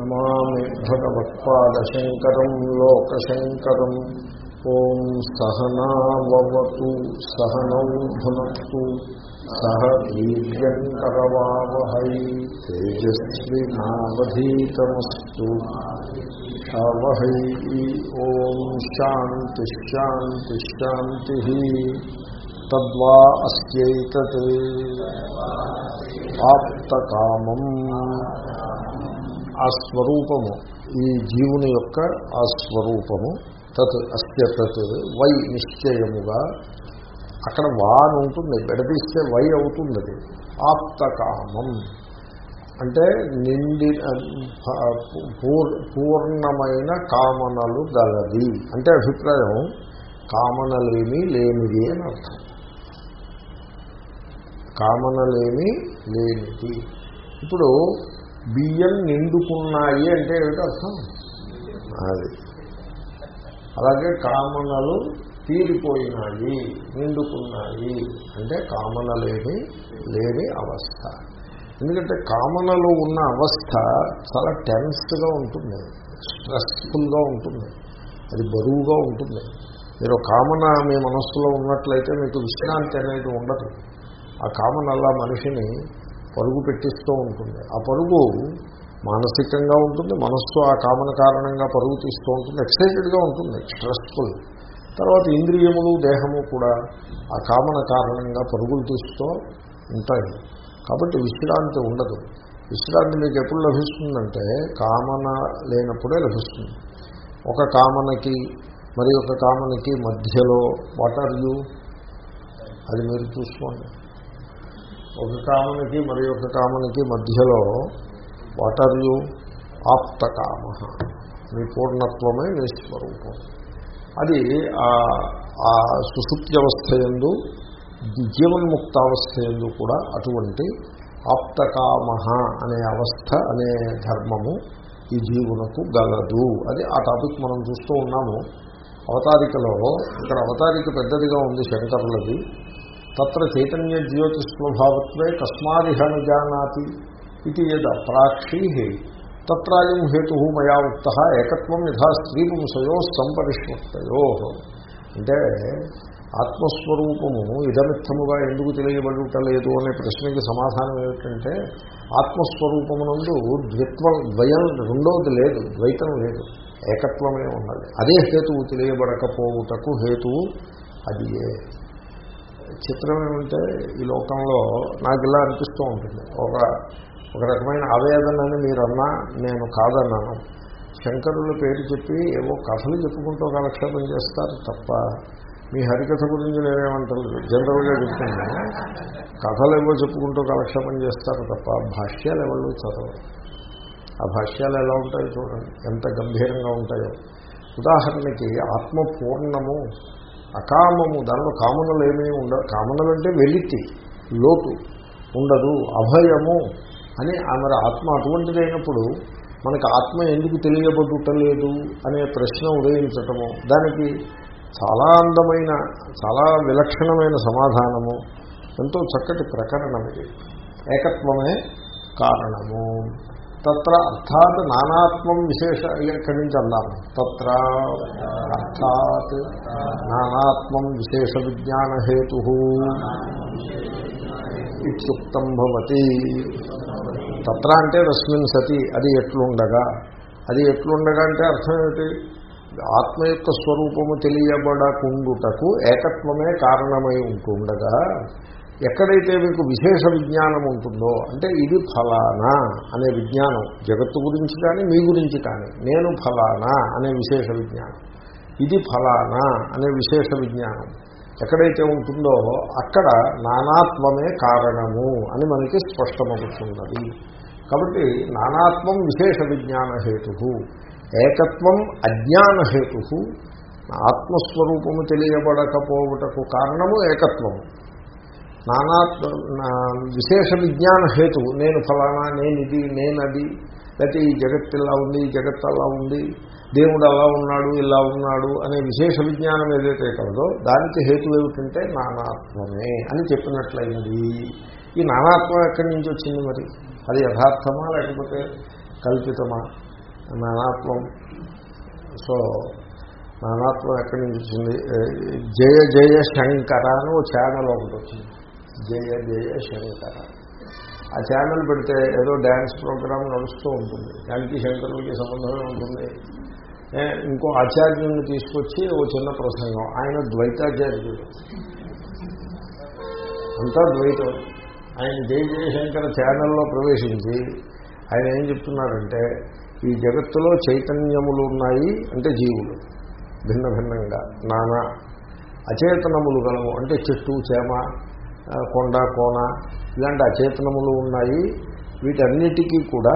నమామి భగవత్పాదశంకరం లోకశంకరం ఓం సహనావతు సహనౌ భునత్తు సహ వీర్యంకరవావహై తేజస్వినావధీతమస్తు అవహై ఓం శాంతి శాంతి శాంతి తద్వా అస్యైతత్ ఆప్తకామం ఆ స్వరూపము ఈ జీవుని యొక్క ఆ స్వరూపము తత్ అస్య తత్ వై నిశ్చయముగా అక్కడ వా అని ఉంటుంది బెడదీస్తే వై అవుతుంది. అది ఆప్తకామం. అంటే నిండి పూర్ణమైన కామనలు గలది. అంటే అభిప్రాయం కామనలేమి లేనిది అని అర్థం. కామనలేమి లేనిది. ఇప్పుడు బియ్యం నిండుకున్నాయి అంటే ఏమిటి అర్థం? అది. అలాగే కామనలు తీరిపోయినాయి నిండుకున్నాయి అంటే కామనలేని లేని అవస్థ. ఎందుకంటే కామనలో ఉన్న అవస్థ చాలా టెన్స్గా ఉంటుంది స్ట్రెస్ఫుల్గా ఉంటుంది అది బరువుగా ఉంటుంది. మీరు కామన మీ మనస్సులో ఉన్నట్లయితే మీకు విశ్రాంతి అనేది ఉండదు. ఆ కామన అలా మనిషిని పరుగు పెట్టిస్తూ ఉంటుంది. ఆ పరుగు మానసికంగా ఉంటుంది మనస్సు ఆ కామన కారణంగా పరుగు తీస్తూ ఉంటుంది ఎక్సైటెడ్గా ఉంటుంది స్ట్రెస్ఫుల్. తర్వాత ఇంద్రియములు దేహము కూడా ఆ కామన కారణంగా పరుగులు తీస్తూ ఉంటాయి. కాబట్టి విశ్రాంతి ఉండదు. విశ్రాంతి మీకు ఎప్పుడు లభిస్తుందంటే కామన లేనప్పుడే లభిస్తుంది. ఒక కామనకి మరి ఒక కామనకి మధ్యలో వాట్ ఆర్ యూ అది మీరు చూసుకోండి. ఒక కామనకి మరి ఒక కామనకి మధ్యలో వాట్ ఆర్ యూ ఆప్త కామ. మీ పూర్ణత్వమే మీ స్వరూపం అది ఆ సుశుప్త్యవస్థ ఎందు జీవన్ముక్తావస్థ ఎందు కూడా అటువంటి ఆప్తకామ అనే అవస్థ అనే ధర్మము ఈ జీవునకు గలదు. అది ఆ టాపిక్ మనం చూస్తూ ఉన్నాము. అవతారికలో ఇక్కడ అవతారిక పెద్దదిగా ఉంది శంకరులది. తత్ర చైతన్య జ్యోతిస్వభావత్వే కస్మాదిహ జానాతి ఇది యద్ అప్రాక్షీ తత్రాయం హేతు మయా ఉక్త ఏకత్వం యథా స్త్రీపుంసయో సంపరిష్మక్తయో అంటే ఆత్మస్వరూపము ఇదమిత్తముగా ఎందుకు తెలియబడుటలేదు అనే ప్రశ్నకి సమాధానం ఏమిటంటే ఆత్మస్వరూపమునందు ద్విత్వం ద్వయం రెండవది లేదు ద్వైతం లేదు ఏకత్వమే ఉన్నది. అదే హేతువు తెలియబడకపోవుటకు హేతువు అది ఏ చిత్రం ఏమంటే ఈ లోకంలో నాకు ఇలా అనిపిస్తూ ఉంటుంది. ఒక ఒక రకమైన ఆవేదనని మీరన్నా నేను కాదన్నాను. శంకరుల పేరు చెప్పి ఏవో కథలు చెప్పుకుంటూ కాలక్షేపం చేస్తారు తప్ప మీ హరికథ గురించి నేనేమంటారు జనరల్గా చెప్తున్నాను కథలు ఏవో చెప్పుకుంటూ కాలక్షేపం చేస్తారు తప్ప భాష్యాలు ఎవరు చదవరు. ఆ భాష్యాలు ఎలా ఉంటాయో చూడండి. ఎంత గంభీరంగా ఉంటాయో. ఉదాహరణకి ఆత్మపూర్ణము అకామము దానిలో కామనలు ఏమీ ఉండ కామనలు అంటే వెలితి లోటు ఉండదు అభయము అని మరి ఆత్మ అటువంటిదైనప్పుడు మనకు ఆత్మ ఎందుకు తెలియబడుటలేదు అనే ప్రశ్న ఉదయించటము దానికి చాలా అందమైన చాలా విలక్షణమైన సమాధానము ఎంతో చక్కటి ప్రకరణం ఇది. ఏకత్వమే కారణము. తత్ర అర్థాత్ నానాత్మం విశేష ఇక్కడి నుంచి అన్నాను తత్ర అర్థాత్ నానాత్మం విశేష విజ్ఞానహేతు ఇత్యుక్తం భవతి. తత్ర అంటే రస్మిన్ సతి అది ఎట్లుండగా? అది ఎట్లుండగా అంటే అర్థం ఏమిటి? ఆత్మ యొక్క స్వరూపము తెలియబడకుండుటకు ఏకత్వమే కారణమై ఉంటుండగా ఎక్కడైతే మీకు విశేష విజ్ఞానం ఉంటుందో అంటే ఇది ఫలానా అనే విజ్ఞానం. జగత్తు గురించి కానీ మీ గురించి కానీ నేను ఫలానా అనే విశేష విజ్ఞానం. ఇది ఫలానా అనే విశేష విజ్ఞానం. ఎక్కడైతే ఉంటుందో అక్కడ నానాత్వమే కారణము అని మనకి స్పష్టమవుతున్నది కాబట్టి నానాత్వం విశేష విజ్ఞాన హేతు ఏకత్వం అజ్ఞాన హేతు ఆత్మస్వరూపము తెలియబడకపోవటకు కారణము ఏకత్వము. నానాత్మ విశేష విజ్ఞాన హేతు. నేను ఫలానా నేను ఇది నేనది లేకపోతే ఈ జగత్ ఇలా ఉంది ఈ జగత్ అలా ఉంది దేవుడు అలా ఉన్నాడు ఇలా ఉన్నాడు అనే విశేష విజ్ఞానం ఏదైతే కలదో దానికి హేతు ఏమిటంటే నానాత్మమే అని చెప్పినట్లయినది. ఈ నానాత్మం ఎక్కడి నుంచి వచ్చింది మరి? అది యథార్థమా లేకపోతే కల్పితమా? నానాత్మం. సో నానాత్మం ఎక్కడి నుంచి వచ్చింది? జయ జయ శంకర అని ఓ ఛానల్ ఒకటి వచ్చింది. జయ జయ శంకర ఆ ఛానల్ పెడితే ఏదో డ్యాన్స్ ప్రోగ్రామ్ నడుస్తూ ఉంటుంది. దానికి శంకరులకి సంబంధమే ఉంటుంది. ఇంకో ఆచార్యుని తీసుకొచ్చి ఓ చిన్న ప్రసంగం. ఆయన ద్వైతాచార్యుడు. అంతా ద్వైతం. ఆయన జయ జయశంకర్ ఛానల్లో ప్రవేశించి ఆయన ఏం చెప్తున్నారంటే ఈ జగత్తులో చైతన్యములు ఉన్నాయి అంటే జీవులు. భిన్న భిన్నంగా. నానా. అచేతనములు గలము అంటే చెట్టు చేమ కొండ కోన ఇలాంటి అచేతనములు ఉన్నాయి. వీటన్నిటికీ కూడా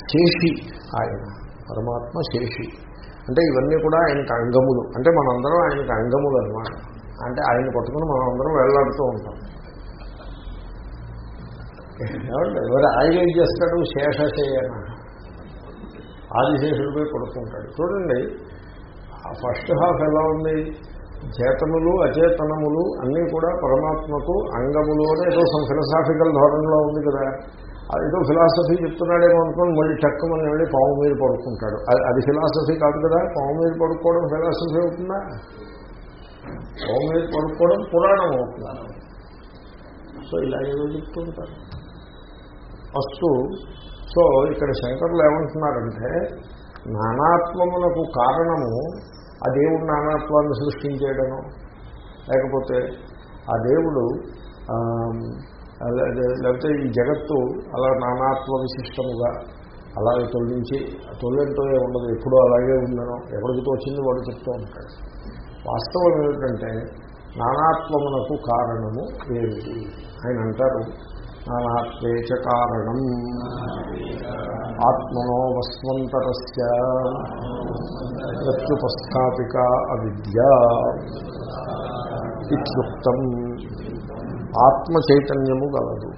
శేషి ఆయన పరమాత్మ శేషి. అంటే ఇవన్నీ కూడా ఆయనకు అంగములు. అంటే మనందరం ఆయనకు అంగములు అనమాట అంటే ఆయన పట్టుకుని మనం అందరం వెళ్ళాడుతూ ఉంటాం ఎవరు ఆయన ఏం చేస్తాడు? శేషశయన ఆదిశేషుడిపై పడుతుంటాడు చూడండి ఆ ఫస్ట్ హాఫ్ ఎలా ఉంది? చేతనులు అచేతనములు అన్నీ కూడా పరమాత్మకు అంగములు అని ఏదో ఫిలసాఫికల్ ధోరణిలో ఉంది కదా. అది ఏదో ఫిలాసఫీ చెప్తున్నాడేమో అనుకోని మళ్ళీ టక్కుమని వెళ్ళి పాము మీద పడుకుంటాడు. అది- అది ఫిలాసఫీ కాదు కదా. పాము మీద పడుకోవడం ఫిలాసఫీ అవుతుందా? పాము మీద పడుకోవడం పురాణం అవుతుందా? సో ఇలా ఏదో చెప్తుంటారు ఫస్ట్ సో ఇక్కడ శంకర్లు ఏమంటున్నారంటే నానాత్మమునకు కారణము ఆ దేవుడు నానాత్వాన్ని సృష్టించేయడను. లేకపోతే ఆ దేవుడు లేకపోతే ఈ జగత్తు అలా నానాత్వ విశిష్టముగా అలాగే తొలగించి తొలెంటో ఉండదు. ఎప్పుడూ అలాగే ఉందనో ఎవరికి తోచింది వాడు చెప్తూ ఉంటాడు. వాస్తవం ఏమిటంటే నానాత్వమునకు కారణము ఏమిటి? ఆయన అంటారు నానాత్వేచ కారణం ఆత్మనో వస్వంతరస్య ప్రత్యుపస్థాపిక అవిద్య ఇత్యుక్తం. ఆత్మ చైతన్యము గలదు.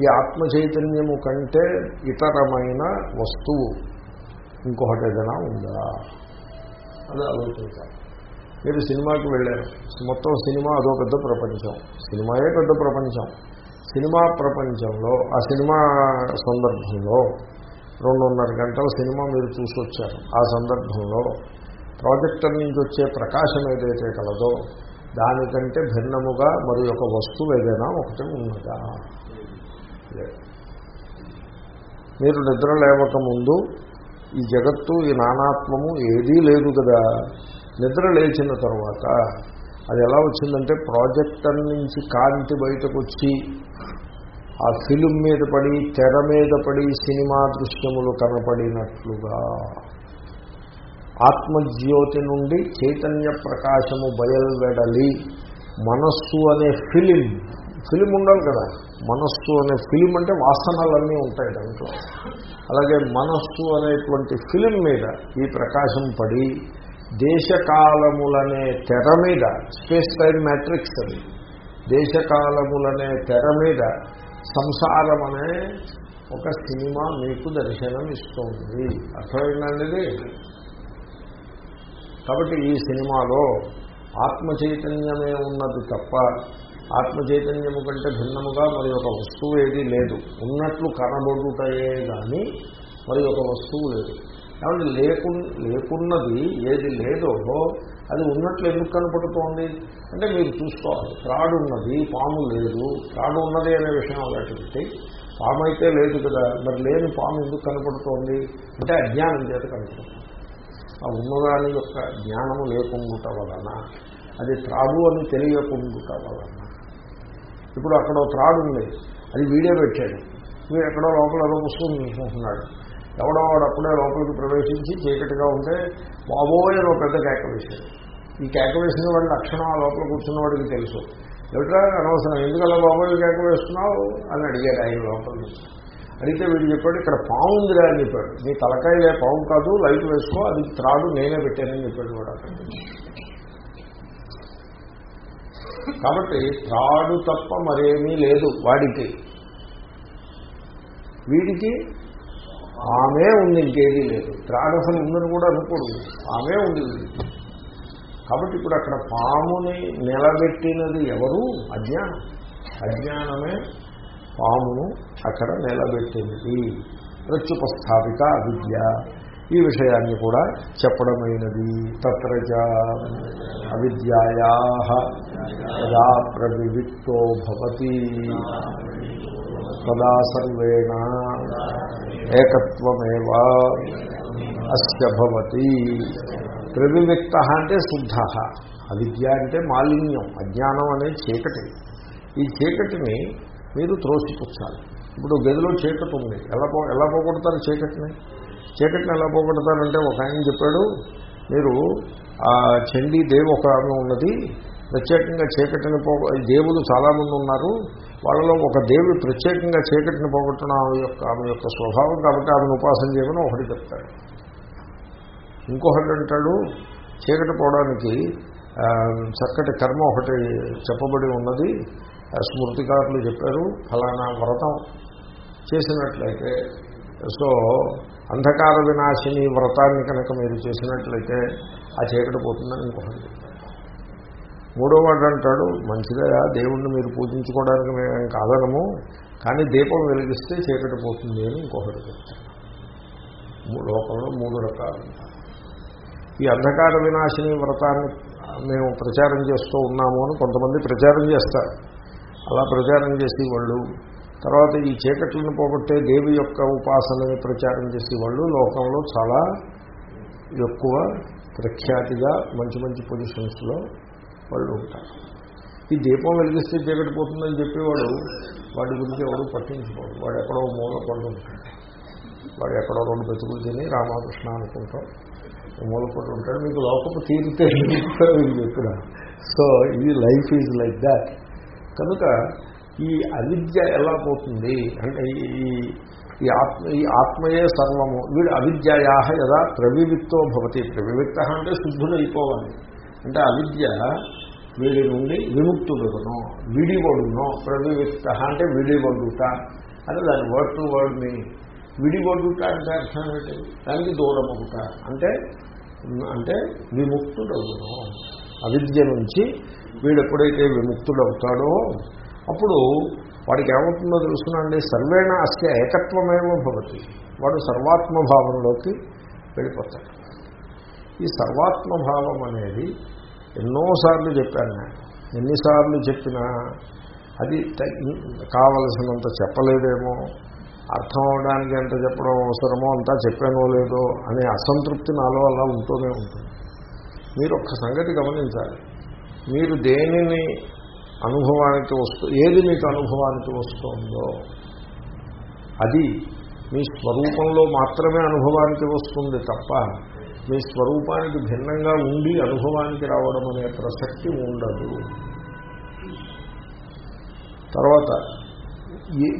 ఈ ఆత్మ చైతన్యము కంటే ఇతరమైన వస్తువు ఇంకొకటి ఏదైనా ఉందా? అది ఆలోచించాలి. మీరు సినిమాకి వెళ్ళారు. మొత్తం సినిమా అదో పెద్ద ప్రపంచం. సినిమాయే పెద్ద ప్రపంచం. సినిమా ప్రపంచంలో ఆ సినిమా సందర్భంలో రెండున్నర గంటల సినిమా మీరు చూసి వచ్చారు ఆ సందర్భంలో ప్రాజెక్టర్ నుంచి వచ్చే ప్రకాశం ఏదైతే కలదో దానికంటే భిన్నముగా మరి ఒక వస్తువు ఏదైనా ఒకటి ఉన్నదా? మీరు నిద్ర లేవక ముందు ఈ జగత్తు ఈ నానాత్మము ఏదీ లేదు కదా. నిద్ర లేచిన తర్వాత అది ఎలా వచ్చిందంటే ప్రాజెక్టర్ నుంచి కాంతి బయటకు వచ్చి ఆ ఫిలిం మీద పడి తెర మీద పడి సినిమా దృశ్యములు కనపడినట్లుగా ఆత్మజ్యోతి నుండి చైతన్య ప్రకాశము బయలువెడలి మనస్సు అనే ఫిలిం ఫిలిం ఉండాలి కదా. మనస్సు అనే ఫిలిం అంటే వాసనలన్నీ ఉంటాయి దాంట్లో. అలాగే మనస్సు అనేటువంటి ఫిలిం మీద ఈ ప్రకాశం పడి దేశకాలములనే తెర మీద స్పేస్ టైం మ్యాట్రిక్స్ అది. దేశకాలములనే తెర మీద సంసారం అనే ఒక సినిమా మీకు దర్శనం ఇస్తుంది అర్థమైందండి ఇది? కాబట్టి ఈ సినిమాలో ఆత్మ చైతన్యమే ఉన్నది తప్ప ఆత్మ చైతన్యము కంటే భిన్నముగా మరి ఒక వస్తువు ఏదీ లేదు. ఉన్నట్లు కనబడుటయే కానీ మరి ఒక వస్తువు లేదు. కాబట్టి లేకు లేకున్నది ఏది లేదో అది ఉన్నట్లు ఎందుకు కనపడుతోంది? అంటే మీరు చూసుకోవాలి. త్రాడు ఉన్నది పాము లేదు. త్రాడు ఉన్నది అనే విషయం అలాంటి పాము అయితే లేదు కదా. మరి లేని పాము ఎందుకు కనపడుతోంది? అంటే అజ్ఞానం చేత కనపడుతుంది. ఆ ఉన్నదాని యొక్క జ్ఞానము లేకుండుట వలన అది త్రాడు అని తెలియకుండుట వలన. ఇప్పుడు అక్కడ త్రాడు ఉంది. అది వీడియో పెట్టాడు. మీరు ఎక్కడో లోపల ఏదో పుస్తకం చూసుకుంటున్నాడు. ఎవడో వాడప్పుడే లోపలికి ప్రవేశించి చీకటిగా ఉంటే బాబోయే ఒక పెద్ద కేక వేశాడు ఈ కేక వేసిన వాడి లక్షణం ఆ లోపల కూర్చున్న వాడికి తెలుసు. ఎవట్రా అనవసరం? ఎందుకలా బాబోయే కేక వేస్తున్నావు అని అడిగాడు ఆయన లోపల నుంచి. అడిగితే వీడు చెప్పాడు ఇక్కడ పాము ఉందిరా అని చెప్పాడు. నీ తలకాయ పాము కాదు లైట్ వేసుకో అది త్రాడు నేనే పెట్టానని చెప్పాడు వాడు అక్కడ కాబట్టి త్రాడు తప్ప మరేమీ లేదు వాడికి. వీడికి ఆమె ఉంది ఇంకేదీ లేదు. త్రాడు ఉందని కూడా అనుకోడు. ఆమె ఉంది కాబట్టి ఇప్పుడు అక్కడ పాముని నిలబెట్టినది ఎవరు? అజ్ఞానం. అజ్ఞానమే పామును అక్కడ నిలబెట్టినది ప్రత్యుపస్థాపిక అవిద్య ఈ విషయాన్ని కూడా చెప్పడమైనది. తత్రచ అవిద్యాయా యదా ప్రవివిక్తో భవతి. తదా సర్వేణ ఏకత్వమేవా? అస్య భవతి. ప్రవివిక్త అంటే శుద్ధ. అవిద్య అంటే మాలిన్యం. అజ్ఞానం అనే చీకటి. ఈ చీకటిని మీరు త్రోసిపుచ్చాలి. ఇప్పుడు గదిలో చీకటి ఉంది. ఎలా పో ఎలా పోగొడతారు చీకటిని? చీకటిని ఎలా పోగొడతారంటే ఒక ఆయన చెప్పాడు మీరు ఆ చండీ ఒక ఆమె ఉన్నది ప్రత్యేకంగా చీకటిని పో దేవులు చాలామంది ఉన్నారు. వాళ్ళలో ఒక దేవి ప్రత్యేకంగా చీకటిని పోగొట్టడం ఆమె యొక్క ఆమె యొక్క స్వభావం కాబట్టి ఆమెను ఉపాసన చేయమని ఒకటి చెప్తాడు. ఇంకొకటి అంటాడు చీకటి పోవడానికి చక్కటి కర్మ ఒకటి చెప్పబడి ఉన్నది. ఆ, స్మృతికారులు చెప్పారు ఫలానా వ్రతం చేసినట్లయితే. సో అంధకార వినాశిని వ్రతాన్ని కనుక మీరు చేసినట్లయితే ఆ చీకటి పోతుందని ఇంకొకటి చెప్తారు మూడో వాడు అంటాడు మంచిదయా దేవుణ్ణి మీరు పూజించుకోవడానికి మేము కాదనము కానీ దీపం వెలిగిస్తే చీకటి పోతుంది అని ఇంకొకటి చెప్తాడు. మూ- లోకంలో మూడు రకాలు ఈ అంధకార వినాశిని వ్రతాన్ని మేము ప్రచారం చేస్తూ ఉన్నాము అని కొంతమంది ప్రచారం చేస్తారు. అలా ప్రచారం చేసి వాళ్ళు తర్వాత ఈ చీకట్లను పోగొట్టే దేవి యొక్క ఉపాసనని ప్రచారం చేసి వాళ్ళు లోకంలో చాలా ఎక్కువ ప్రఖ్యాతిగా మంచి మంచి పొజిషన్స్లో వాళ్ళు ఉంటారు. ఈ దీపం వెలిగిస్తే చీకటి పోతుందని చెప్పేవాడు వాటి గురించి ఎవరు పట్టించుకోడు. వాడు ఎక్కడో మూల పడి ఉంటాడు వాడు ఎక్కడో రెండు బతుకులు తిని రామకృష్ణ అనుకుంటాం. మూలపడి ఉంటాడు మీకు లోపల తీరితే చెప్పిన సో ఇది లైఫ్ ఈజ్ లైక్ దాట్. కనుక ఈ అవిద్య ఎలా పోతుంది? అంటే ఈ- ఈ ఆత్మ ఈ ఆత్మయే సర్వము. వీడు అవిద్యయా యదా ప్రవివిక్తో భవతి. ప్రవివిక్త అంటే శుద్ధుడైపోవాలి. అంటే అవిద్య వీడి నుండి విముక్తుడును విడివడును ప్రవివిక్త అంటే విడివడుట అంటే దాని వర్డ్ టు వర్డ్ మీనింగ్ విడివడుట అంటే అర్థం ఏంటి? దానికి దూరం ఒకట అంటే అంటే విముక్తుడవును అవిద్య నుంచి వీడు ఎప్పుడైతే విముక్తుడవుతాడో అప్పుడు వాడికి ఏమవుతుందో తెలుసునండి సర్వేణ అస్య ఏకత్వమేమో భవతి. వాడు సర్వాత్మభావంలోకి వెళ్ళిపోతాడు. ఈ సర్వాత్మభావం అనేది ఎన్నోసార్లు చెప్పాను. నేను ఎన్నిసార్లు చెప్పినా అది కావలసినంత చెప్పలేదేమో అర్థం అవడానికి ఎంత చెప్పడం అవసరమో అంతా చెప్పానో లేదో అనే అసంతృప్తి నాలో అలా ఉంటూనే ఉంటుంది. మీరు ఒక్క సంగతి గమనించాలి. మీరు దేనిని అనుభవానికి వస్తూ ఏది మీకు అనుభవానికి వస్తుందో అది మీ స్వరూపంలో మాత్రమే అనుభవానికి వస్తుంది తప్ప మీ స్వరూపానికి భిన్నంగా ఉండి అనుభవానికి రావడం అనే ప్రసక్తి ఉండదు. తర్వాత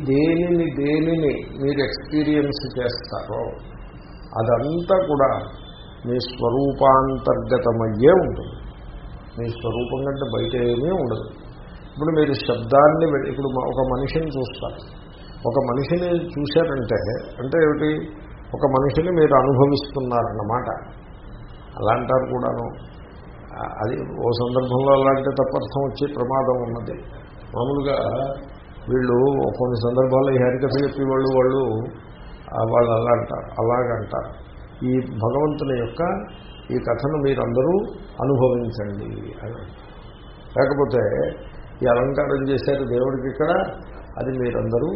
దేనిని దేనిని మీరు ఎక్స్పీరియన్స్ చేస్తారో అదంతా కూడా మీ స్వరూపాంతర్గతమయ్యే ఉంటుంది. మీ స్వరూపం కంటే బయట ఏమీ ఉండదు. ఇప్పుడు మీరు శబ్దాన్ని ఇప్పుడు ఒక మనిషిని చూస్తారు. ఒక మనిషిని చూశారంటే అంటే ఏమిటి? ఒక మనిషిని మీరు అనుభవిస్తున్నారన్నమాట. అలా అంటారు కూడాను. అది ఓ సందర్భంలో అలాంటి తప్పర్థం వచ్చే ప్రమాదం ఉన్నది. మామూలుగా వీళ్ళు కొన్ని సందర్భాల్లో ఈ హరికథ చెప్పి వాళ్ళు వాళ్ళు వాళ్ళు అలా అంటారు అలాగంటారు ఈ భగవంతుని యొక్క ఈ కథను మీరందరూ అనుభవించండి అని లేకపోతే ఈ అలంకారం చేశారు దేవుడికి ఇక్కడ అది మీరందరూ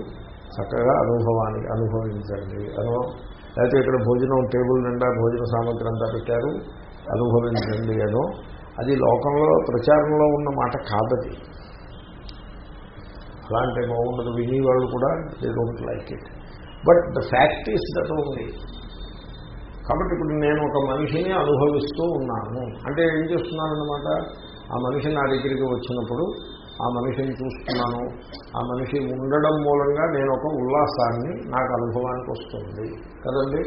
చక్కగా అనుభవానికి అనుభవించండి. అనో లేకపోతే ఇక్కడ భోజనం టేబుల్ నిండా భోజన సామగ్రి అంతా పెట్టారు అనుభవించండి అనో అది లోకంలో ప్రచారంలో ఉన్న మాట కాదది. అలాంటి బాగుండదు వినేవాళ్ళు కూడా they don't like it. But the fact is that ఉంది కాబట్టి ఇప్పుడు నేను ఒక మనిషిని అనుభవిస్తూ ఉన్నాను. అంటే ఏం చేస్తున్నానన్నమాట? ఆ మనిషి నా దగ్గరికి వచ్చినప్పుడు ఆ మనిషిని చూస్తున్నాను ఆ మనిషి ఉండడం మూలంగా నేను ఒక ఉల్లాసాన్ని నాకు అనుభవానికి వస్తుంది. కదండి?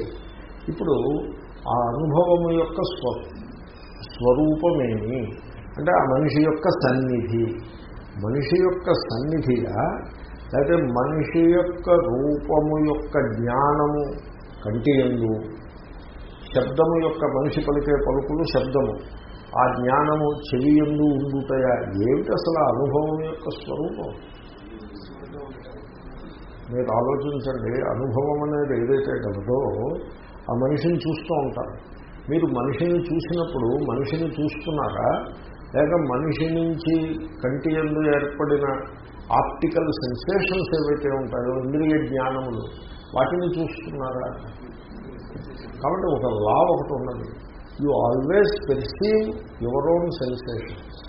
ఇప్పుడు ఆ అనుభవము యొక్క స్వ స్వరూపమేమి? అంటే ఆ మనిషి యొక్క సన్నిధి. మనిషి యొక్క సన్నిధిగా లేకపోతే మనిషి యొక్క రూపము యొక్క జ్ఞానము కంటి ఎందు శబ్దము యొక్క మనిషి పలికే పలుకులు శబ్దము. ఆ జ్ఞానము చెవి ఎందు ఉండుతాయా ఏమిటి అసలు ఆ అనుభవం యొక్క స్వరూపం? మీరు ఆలోచించండి అనుభవం అనేది ఏదైతే కలదో ఆ మనిషిని చూస్తూ ఉంటారు. మీరు మనిషిని చూసినప్పుడు మనిషిని చూస్తున్నారా? లేక మనిషి నుంచి కంటి ఎందు ఏర్పడిన ఆప్టికల్ సెన్సేషన్స్ ఏవైతే ఉంటాయో ఇంద్రియ జ్ఞానములు వాటిని చూస్తున్నారా? కాబట్టి ఒక లా ఒకటి ఉన్నది. You always perceive your own sensations.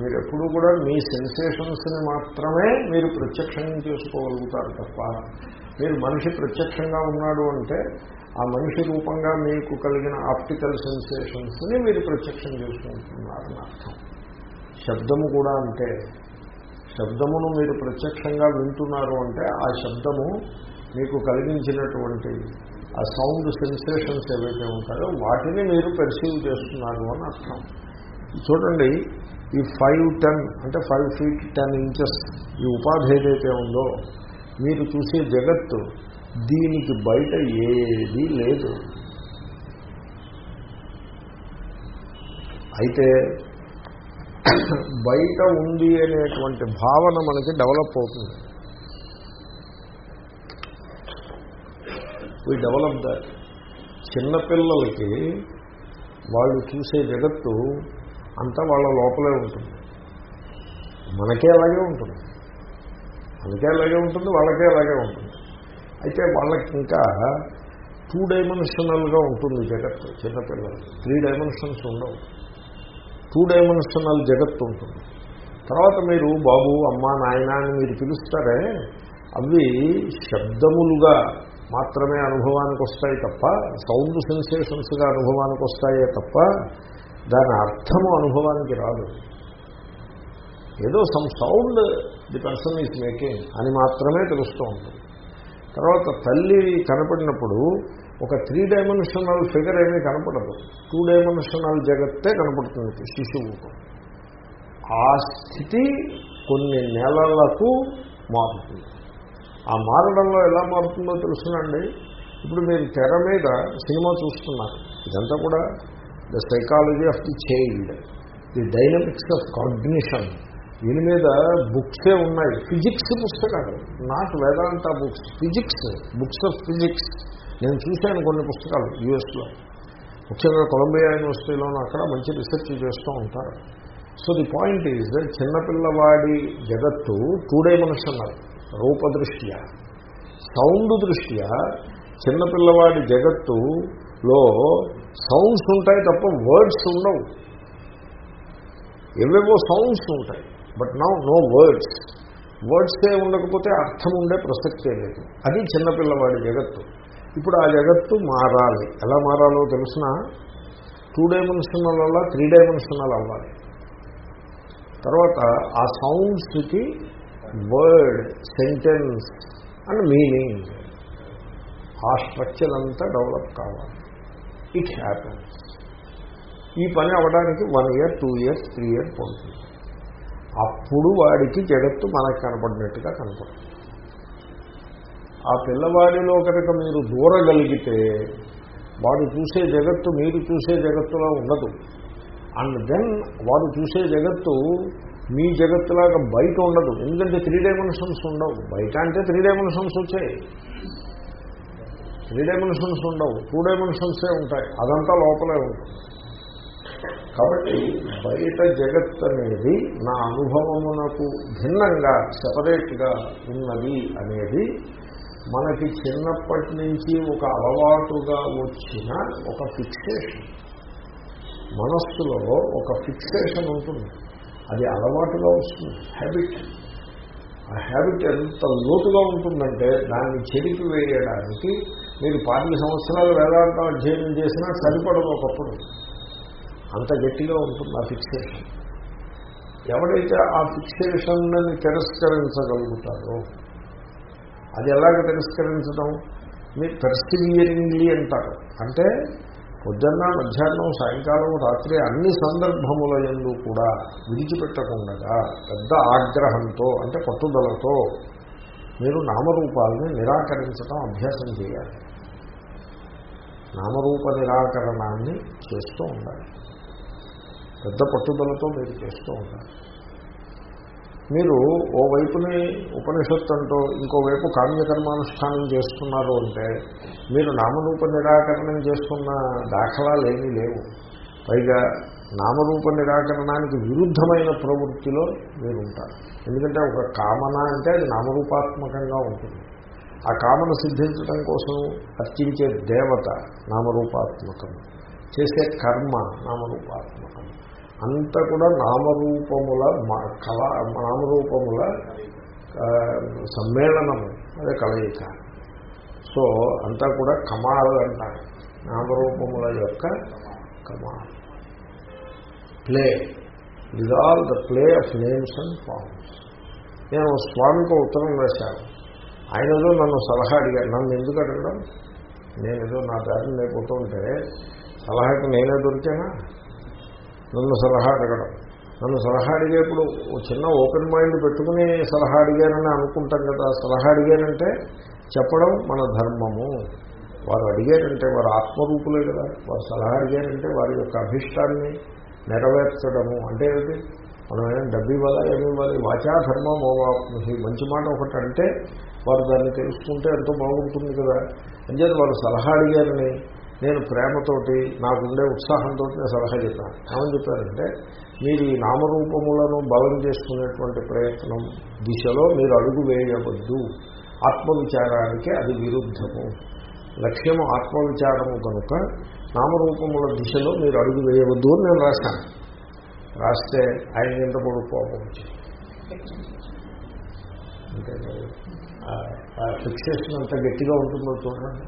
మీరు ఎప్పుడు కూడా మీ సెన్సేషన్స్ని మాత్రమే మీరు ప్రత్యక్షం చేసుకోగలుగుతారు తప్ప మీరు మనిషి ప్రత్యక్షంగా ఉన్నాడు అంటే ఆ మనిషి రూపంగా మీకు కలిగిన ఆప్టికల్ సెన్సేషన్స్ని మీరు ప్రత్యక్షం చేసుకుంటున్నారని అర్థం. శబ్దము కూడా అంటే శబ్దమును మీరు ప్రత్యక్షంగా వింటున్నారు అంటే ఆ శబ్దము మీకు కలిగించినటువంటి ఆ సౌండ్ సెన్సేషన్స్ ఏవైతే ఉంటాయో వాటిని మీరు పెర్సీవ్ చేస్తున్నారు అని అర్థం. చూడండి ఈ ఫైవ్ టెన్ అంటే ఫైవ్ ఫీట్ టెన్ ఇంచెస్ ఈ ఉపాధి ఏదైతే ఉందో మీరు చూసే జగత్తు దీనికి బయట ఏదీ లేదు. అయితే బయట ఉంది అనేటువంటి భావన మనకి డెవలప్ అవుతుంది. We develop that. చిన్నపిల్లలకి వాళ్ళు చూసే జగత్తు అంతా వాళ్ళ లోపలే ఉంటుంది. మనకే అలాగే ఉంటుంది. మనకే అలాగే ఉంటుంది వాళ్ళకే అలాగే ఉంటుంది. అయితే వాళ్ళకి ఇంకా టూ డైమెన్షనల్గా ఉంటుంది జగత్తు చిన్నపిల్లలు త్రీ డైమెన్షన్స్ ఉండవు. టూ డైమెన్షనల్ జగత్తు ఉంటుంది. తర్వాత మీరు బాబు అమ్మ నాయన అని మీరు పిలుస్తారే అవి శబ్దములుగా మాత్రమే అనుభవానికి వస్తాయి తప్ప సౌండ్ సెన్సేషన్స్గా అనుభవానికి వస్తాయే తప్ప దాని అర్థము అనుభవానికి రాదు. ఏదో some sound the person is making అని మాత్రమే తెలుస్తూ ఉంటుంది. తర్వాత తల్లి కనపడినప్పుడు ఒక త్రీ డైమెన్షనల్ ఫిగర్ ఏమీ కనపడదు. టూ డైమెన్షనల్ జగత్తే కనపడుతుంది శిశువుకు ఆ స్థితి కొన్ని నెలలకు మారుతుంది. ఆ మారడంలో ఎలా మారుతుందో తెలుసునండి. ఇప్పుడు మీరు తెర మీద సినిమా చూస్తున్నారు ఇదంతా కూడా the psychology of the child the dynamics of cognition దీని మీద బుక్సే ఉన్నాయి. ఫిజిక్స్ పుస్తకాలు. Not Vedanta books. Physics books of physics నేను చూశాను కొన్ని పుస్తకాలు యూఎస్లో ముఖ్యంగా కొలంబియా యూనివర్సిటీలోనూ అక్కడ మంచి రీసెర్చ్ చేస్తూ ఉంటారు. సో ది పాయింట్ ఈజ్ చిన్నపిల్లవాడి జగత్తు టూ డైమెన్షనల్ రూపదృష్ట్యా. సౌండ్ దృష్ట్యా చిన్నపిల్లవాడి జగత్తులో సౌండ్స్ ఉంటాయి తప్ప వర్డ్స్ ఉండవు. ఎవేవో సౌండ్స్ ఉంటాయి బట్ నౌ నో వర్డ్స్. వర్డ్సే ఉండకపోతే అర్థం ఉండే ప్రసక్తే లేదు. అది చిన్నపిల్లవాడి జగత్తు. ఇప్పుడు ఆ జగత్తు మారాలి. ఎలా మారాలో తెలిసిన? టూ డైమెన్షనల్ వల్ల త్రీ డైమెన్షనల్ అవ్వాలి. తర్వాత ఆ సౌండ్స్కి వర్డ్ సెంటెన్స్ అండ్ మీనింగ్. ఆ స్ట్రక్చర్ అంతా డెవలప్ కావాలి. ఇట్ హ్యాపన్స్ ఈ పని అవ్వడానికి one year two years three year పడుతుంది. అప్పుడు వాడికి జగత్తు మనకు కనపడినట్టుగా కనపడుతుంది. ఆ పిల్లవాడిలో కనుక మీరు దూరగలిగితే వాడు చూసే జగత్తు మీరు చూసే జగత్తులో ఉండదు. అండ్ దెన్ వాడు చూసే జగత్తు మీ జగత్తులాగా బయట ఉండదు. ఎందుకంటే త్రీ డైమెన్షన్స్ ఉండవు. బయట అంటే త్రీ డైమెన్షన్స్ వచ్చాయి. త్రీ డైమెన్షన్స్ ఉండవు. టూ డైమెన్షన్సే ఉంటాయి. అదంతా లోపలే ఉంటుంది. కాబట్టి బయట జగత్ అనేది నా అనుభవమునకు భిన్నంగా సపరేట్గా ఉన్నది అనేది మనకి చిన్నప్పటి నుంచి ఒక అలవాటుగా వచ్చిన ఒక ఫిక్సేషన్ మనస్సులో ఒక ఫిక్సేషన్ ఉంటుంది. అది అలవాటుగా వస్తుంది. హ్యాబిట్ ఆ హ్యాబిట్ ఎంత లోతుగా ఉంటుందంటే దాన్ని చెరిపి వేయడానికి మీరు పాతిక సంవత్సరాలు వేదాంతం అధ్యయనం చేసినా సరిపడదు ఒకప్పుడు అంత గట్టిగా ఉంటుంది ఆ ఫిక్సేషన్ ఎవడైతే ఆ ఫిక్సేషన్ని తిరస్కరించగలుగుతారో అది ఎలాగ తిరస్కరించడం? మీరు పెర్సివియరింగ్లీ అంటారు. అంటే పొద్దున్న మధ్యాహ్నం సాయంకాలం రాత్రి అన్ని సందర్భముల ఎందు కూడా విడిచిపెట్టకుండా పెద్ద ఆగ్రహంతో అంటే పట్టుదలతో మీరు నామరూపాలని నిరాకరించడం అభ్యాసం చేయాలి. నామరూప నిరాకరణాన్ని చేస్తూ ఉండాలి. పెద్ద పట్టుదలతో మీరు చేస్తూ ఉండాలి. మీరు ఓ వైపుని ఉపనిషత్తు అంటూ ఇంకోవైపు కామ్యకర్మానుష్ఠానం చేస్తున్నారు అంటే మీరు నామరూప నిరాకరణం చేస్తున్న దాఖలాలు ఏమీ లేవు. పైగా నామరూప నిరాకరణానికి విరుద్ధమైన ప్రవృత్తిలో మీరు ఉంటారు ఎందుకంటే ఒక కామన అంటే అది నామరూపాత్మకంగా ఉంటుంది. ఆ కామన సిద్ధించడం కోసం అర్చించే దేవత నామరూపాత్మకం చేసే కర్మ నామరూపాత్మకం. అంతా కూడా నామరూపముల మ- కళ నామరూపముల సమ్మేళనము అదే కలయిక సో అంతా కూడా కమాలు అంటారు. నామరూపముల యొక్క కమాల్. Play. It all the play of names and forms నేను స్వామికి ఉత్తరం రాశాను. ఆయన ఏదో నన్ను సలహా అడిగాడు నన్ను ఎందుకు అడగడం? నేనేదో నా దారిని లేకపోతుంటే సలహాకి నేనే దొరికానా? నన్ను సలహా అడగడం. నన్ను సలహా అడిగేప్పుడు ఓ చిన్న ఓపెన్ మైండ్ పెట్టుకుని సలహా అడిగానని అనుకుంటాం కదా. సలహా అడిగానంటే చెప్పడం మన ధర్మము. వారు అడిగారంటే వారు ఆత్మరూపులే కదా. వారు సలహా అడిగారంటే వారి యొక్క అభిష్టాన్ని నెరవేర్చడము. అంటే ఏమిటి? మనం ఏం డబ్బు ఇవ్వాలా ఏమి ఇవ్వాలి? వాచా ధర్మం మంచి మాట ఒకటి అంటే వారు దాన్ని తెలుసుకుంటే ఎంతో బాగుంటుంది కదా. అంచేది వారు సలహా అడిగారని నేను ప్రేమతోటి నాకుండే ఉత్సాహంతో సలహా చెప్పాను. ఏమని చెప్పారంటే మీరు ఈ నామరూపములను బలం చేసుకునేటువంటి ప్రయత్నం దిశలో మీరు అడుగు వేయవద్దు. ఆత్మవిచారానికి అది విరుద్ధము. లక్ష్యము ఆత్మవిచారము కనుక నామరూపముల దిశలో మీరు అడుగు వేయవద్దు అని నేను రాశాను. రాస్తే ఆయన ఎంత పొడుగు కోపం వచ్చింది అంటే ఆ ఫిక్సేషన్ అంత గట్టిగా ఉంటుందో చూడండి.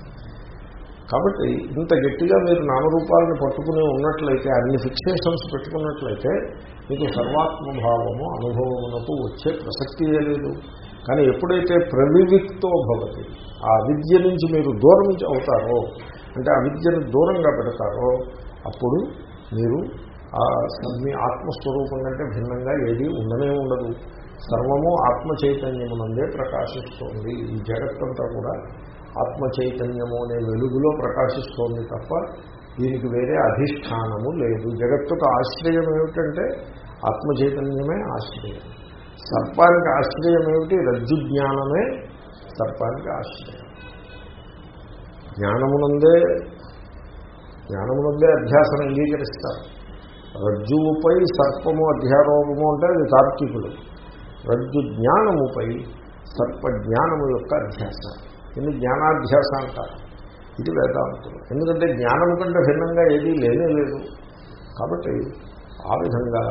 కాబట్టి ఇంత గట్టిగా మీరు నామరూపాలను పట్టుకుని ఉన్నట్లయితే అన్ని ఫిక్సేషన్స్ పెట్టుకున్నట్లయితే మీకు సర్వాత్మభావము అనుభవమునకు వచ్చే ప్రసక్తియే లేదు. కానీ ఎప్పుడైతే ప్రవివిక్తో భవతి ఆ విద్య నుంచి మీరు దూరం నుంచి అవుతారో అంటే ఆ విద్యను దూరంగా పెడతారో అప్పుడు మీరు ఆ మీ ఆత్మస్వరూపం కంటే భిన్నంగా ఏది ఉండనే ఉండదు. సర్వము ఆత్మ చైతన్యమునందే ప్రకాశిస్తోంది. ఈ జగత్తంతా కూడా ఆత్మ చైతన్యము అనే వెలుగులో ప్రకాశిస్తోంది తప్ప దీనికి వేరే అధిష్టానము లేదు. జగత్తుకు ఆశ్రయం ఏమిటంటే ఆత్మ చైతన్యమే ఆశ్రయం. సర్పానికి ఆశ్రయం ఏమిటి? రజ్జు జ్ఞానమే సర్పానికి ఆశ్రయం. జ్ఞానమునందే జ్ఞానమునందే అధ్యాసన అంగీకరిస్తారు. రజ్జువుపై సర్పము అధ్యారోపము అంటే అది తార్కికులు. రజ్జు జ్ఞానముపై సర్ప జ్ఞానము యొక్క అధ్యాసం ఇది జ్ఞానాధ్యాస అంటారు. ఇది వేదాంతులు ఎందుకంటే జ్ఞానము కంటే భిన్నంగా ఏదీ లేనే లేదు. కాబట్టి ఆ విధంగా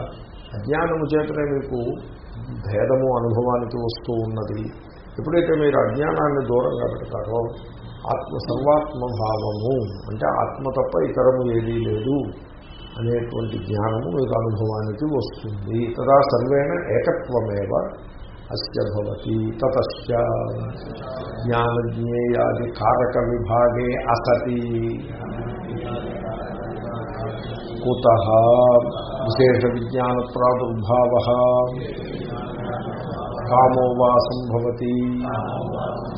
అజ్ఞానము చేతనే మీకు భేదము అనుభవానికి వస్తూ ఉన్నది. ఎప్పుడైతే మీరు అజ్ఞానాన్ని దూరంగా పెడతారో ఆత్మ సర్వాత్మభావము అంటే ఆత్మ తప్ప ఇతరము ఏదీ లేదు అనేటువంటి జ్ఞానము మీకు అనుభవానికి వస్తుంది. తదా సర్వేణ ఏకత్వమేవ అస్య భవతి తతశ్చ జ్ఞానజ్ఞేయాది కారక విభాగే అసతి కుత విశేష విజ్ఞాన ప్రాదుర్భావ కామో వా సంభవతి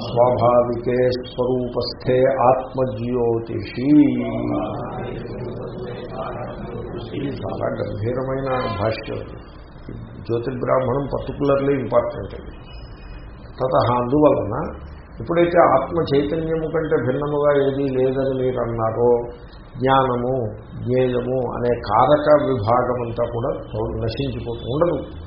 స్వాభావికే స్వరూపస్థే ఆత్మజ్యోతిషి ఇది చాలా గంభీరమైన భాష్యం. జ్యోతిర్బ్రాహ్మణం పర్టికులర్లీ ఇంపార్టెంట్ అది తత అందువలన ఎప్పుడైతే ఆత్మ చైతన్యము కంటే భిన్నముగా ఏదీ లేదని మీరు అన్నారో జ్ఞానము జ్ఞేయము అనే కారక విభాగమంతా కూడా నశించిపోతూ ఉండదు.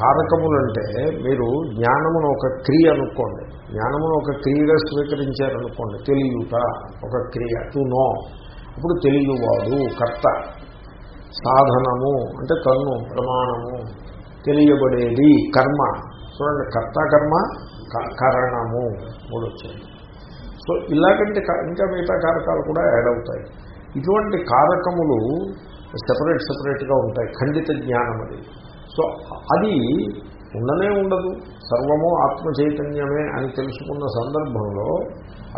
కారకములంటే మీరు జ్ఞానమును ఒక క్రియ అనుకోండి. జ్ఞానమును ఒక క్రియగా స్వీకరించారనుకోండి. తెలియట ఒక క్రియ. టు నో అప్పుడు తెలియవాడు కర్త. సాధనము అంటే కన్ను ప్రమాణము తెలియబడేది కర్మ. చూడండి కర్త కర్మ కరణము మూడు వచ్చాయి సో ఇలాగంటే ఇంకా మిగతా కారకాలు కూడా యాడ్ అవుతాయి. ఇటువంటి కారకములు సెపరేట్ సెపరేట్గా ఉంటాయి. ఖండిత జ్ఞానం అది. సో అది ఉండనే ఉండదు. సర్వము ఆత్మ చైతన్యమే అని తెలుసుకున్న సందర్భంలో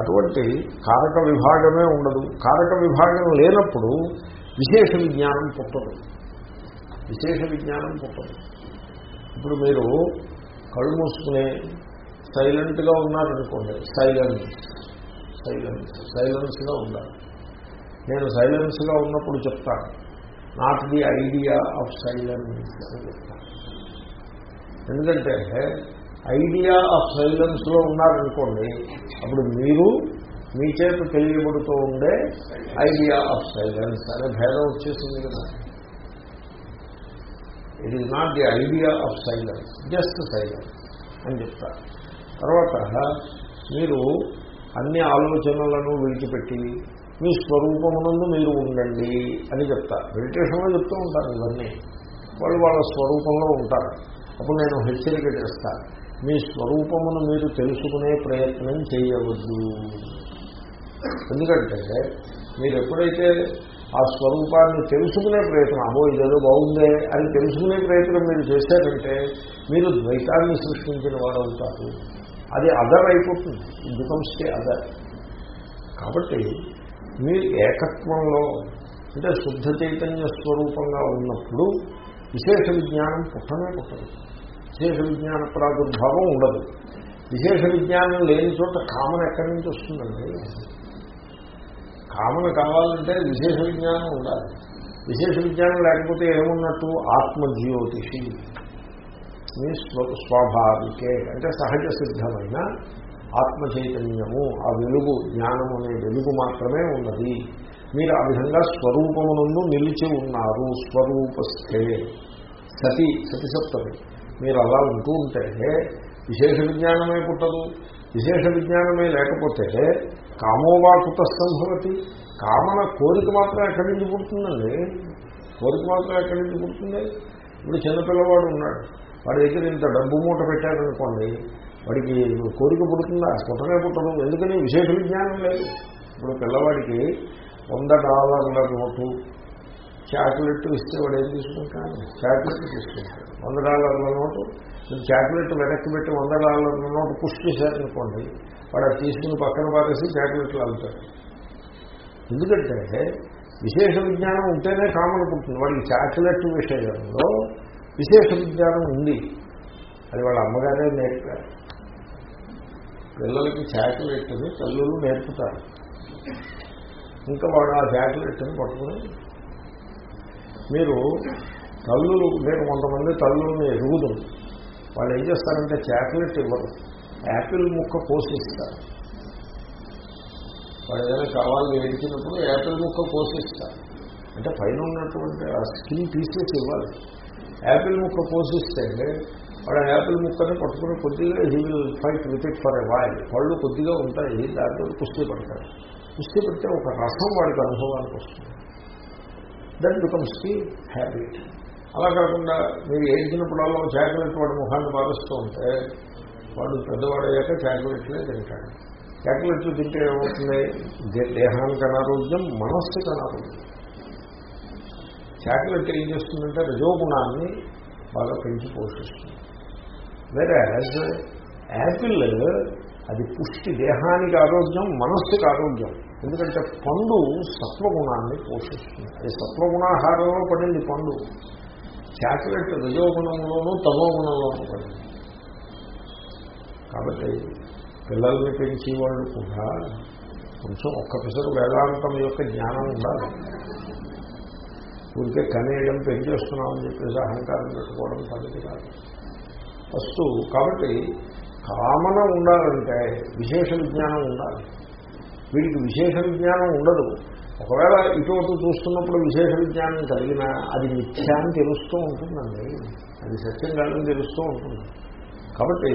అటువంటి కారక విభాగమే ఉండదు. కారక విభాగం లేనప్పుడు విశేష విజ్ఞానం పుట్టదు. విశేష విజ్ఞానం పుట్టదు. ఇప్పుడు మీరు కళ్ళు మూసుకునే సైలెంట్గా ఉన్నారనుకోండి సైలెన్స్ సైలెన్స్ సైలెన్స్గా ఉండాలి. నేను సైలెన్స్గా ఉన్నప్పుడు చెప్తాను not the idea of silence అని చెప్తాను ఎందుకంటే ఐడియా ఆఫ్ సైలెన్స్లో ఉన్నారనుకోండి అప్పుడు మీరు మీ చేత తెలియబడుతూ ఉండే ఐడియా ఆఫ్ సైలెన్స్ అనే భేదం వచ్చేసింది కదా. It is not the idea of silence just silence అని చెప్తారు తర్వాత మీరు అన్ని ఆలోచనలను విడిచిపెట్టి మీ స్వరూపమునందు మీరు ఉండండి అని చెప్తారు మెడిటేషన్లో చెప్తూ ఉంటారు ఇవన్నీ. వాళ్ళు వాళ్ళ స్వరూపంలో ఉంటారు. అప్పుడు నేను హెచ్చరిక చేస్తాను మీ స్వరూపమును మీరు తెలుసుకునే ప్రయత్నం చేయవద్దు. ఎందుకంటే మీరు ఎప్పుడైతే ఆ స్వరూపాన్ని తెలుసుకునే ప్రయత్నం అహో ఇదేదో బాగుందే అని తెలుసుకునే ప్రయత్నం మీరు చేశారంటే మీరు ద్వైతాన్ని సృష్టించిన వారు అవుతారు అది అదర్ అయిపోతుంది. ఇట్ బికమ్స్ ది అదర్ కాబట్టి మీరు ఏకత్వంలో అంటే శుద్ధ చైతన్య స్వరూపంగా ఉన్నప్పుడు విశేష విజ్ఞానం పుట్టనే పుట్టదు. విశేష విజ్ఞాన ప్రాదుర్భావం ఉండదు. విశేష విజ్ఞానం లేని చోట కామన్ ఎక్కడి నుంచి వస్తుందండి? కామన కావాలంటే విశేష విజ్ఞానం ఉండాలి. విశేష విజ్ఞానం లేకపోతే ఏమున్నట్టు? ఆత్మజ్యోతిషి. మీ స్వాభావికే. అంటే సహజ సిద్ధమైన ఆత్మ చైతన్యము ఆ వెలుగు జ్ఞానం అనే వెలుగు మాత్రమే ఉన్నది. మీరు ఆ విధంగా స్వరూపమునందు నిలిచి ఉన్నారు. స్వరూపస్థే. సతి సతి సప్తమి మీరు అలా ఉంటూ ఉంటే విశేష విజ్ఞానమే పుట్టదు. విశేష విజ్ఞానమే లేకపోతే కామోవా కుతస్తంభవతి కామన కోరిక మాత్రం ఎక్కడి నుంచి పుడుతుందండి? కోరిక మాత్రం ఎక్కడి నుంచి పుడుతుంది? ఇప్పుడు చిన్నపిల్లవాడు ఉన్నాడు. వాడి దగ్గర ఇంత డబ్బు మూట పెట్టారనుకోండి వాడికి కోరిక పుడుతుందా? పుట్టనే పుట్టదు. ఎందుకని? విశేష విజ్ఞానం లేదు. ఇప్పుడు పిల్లవాడికి వంద డాలర్ల నోటు చాక్లెట్ ఇస్తే వాడు ఏం తీసుకుంటాడు? చాక్లెట్ తీసుకుంటాడు. వంద డాలర్ల నోటు మీరు చాక్లెట్ వెనక్కి పెట్టి వంద డాలర్ల నోటు పుష్ చేశారనుకోండి వాడు అది తీసుకుని పక్కన పారేసి చాక్లెట్లు అల్లుతాడు ఎందుకంటే విశేష విజ్ఞానం ఉంటేనే కామన్ పుట్టింది. వాడికి చాక్లెట్ విషయంలో విశేష విజ్ఞానం ఉంది. అది వాళ్ళ అమ్మగారే నేర్పారు. పిల్లలకి చాక్లెట్ని తల్లులు నేర్పుతారు. ఇంకా వాడు ఆ చాక్లెట్ని పట్టుకుని మీరు తల్లులు నేను కొంతమంది తల్లుల్ని ఎరుగుతుంది వాళ్ళు ఏం చేస్తారంటే చాక్లెట్ ఇవ్వరు. యాపిల్ ముక్క కోసిస్తారు వాడు ఏదైనా కావాలని ఏడిచినప్పుడు యాపిల్ ముక్క కోసిస్తారు అంటే పైన ఉన్నటువంటి ఆ స్కిన్ తీసేసి ఇవ్వాలి. యాపిల్ ముక్క కోసిస్తే వాడు యాపిల్ ముక్కని పట్టుకుని కొద్దిగా he will fight with it for a while పళ్ళు కొద్దిగా ఉంటాయి దాంట్లో కుస్తీ పడతాడు కుస్తీ పెడితే ఒక రసం వాడికి అనుభవానికి వస్తుంది. That becomes the habit. అలా కాకుండా మీరు ఏడ్చినప్పుడల్లా చాక్లెట్ వాడి ముఖాన్ని మారుస్తూ ఉంటే వాడు పెద్దవాడయ్యాక చాక్లెట్లే తింటాడు. చాక్లెట్లు తింటే ఏమవుతుంది? దేహానికి అనారోగ్యం మనస్సుకి అనారోగ్యం. చాక్లెట్ ఏం చేస్తుందంటే రజోగుణాన్ని బాగా పెంచి పోషిస్తుంది. వేరే యాపిల్ అది పుష్టి దేహానికి ఆరోగ్యం మనస్సుకి ఆరోగ్యం. ఎందుకంటే పండు సత్వగుణాన్ని పోషిస్తుంది. అది సత్వగుణాహారంలో పడింది పండు. చాక్లెట్ రజోగుణంలోనూ తమోగుణంలోనూ పడింది కాబట్టి పిల్లల్ని పెంచే వాళ్ళు కూడా కొంచెం ఒక్క పిసరు వేదాంతం యొక్క జ్ఞానం ఉండాలి. ఊరికే కనేయడం పెంచేస్తున్నామని చెప్పేసి అహంకారం పెట్టుకోవడం పద్ధతి కాదు. ఫస్ట్ కాబట్టి కామన ఉండాలంటే విశేష విజ్ఞానం ఉండాలి. వీడికి విశేష విజ్ఞానం ఉండదు. ఒకవేళ ఇటువంటి చూస్తున్నప్పుడు విశేష విజ్ఞానం కలిగినా అది మిథ్యా అని తెలుస్తూ ఉంటుందండి. అది సత్యం కాదని తెలుస్తూ ఉంటుంది. కాబట్టి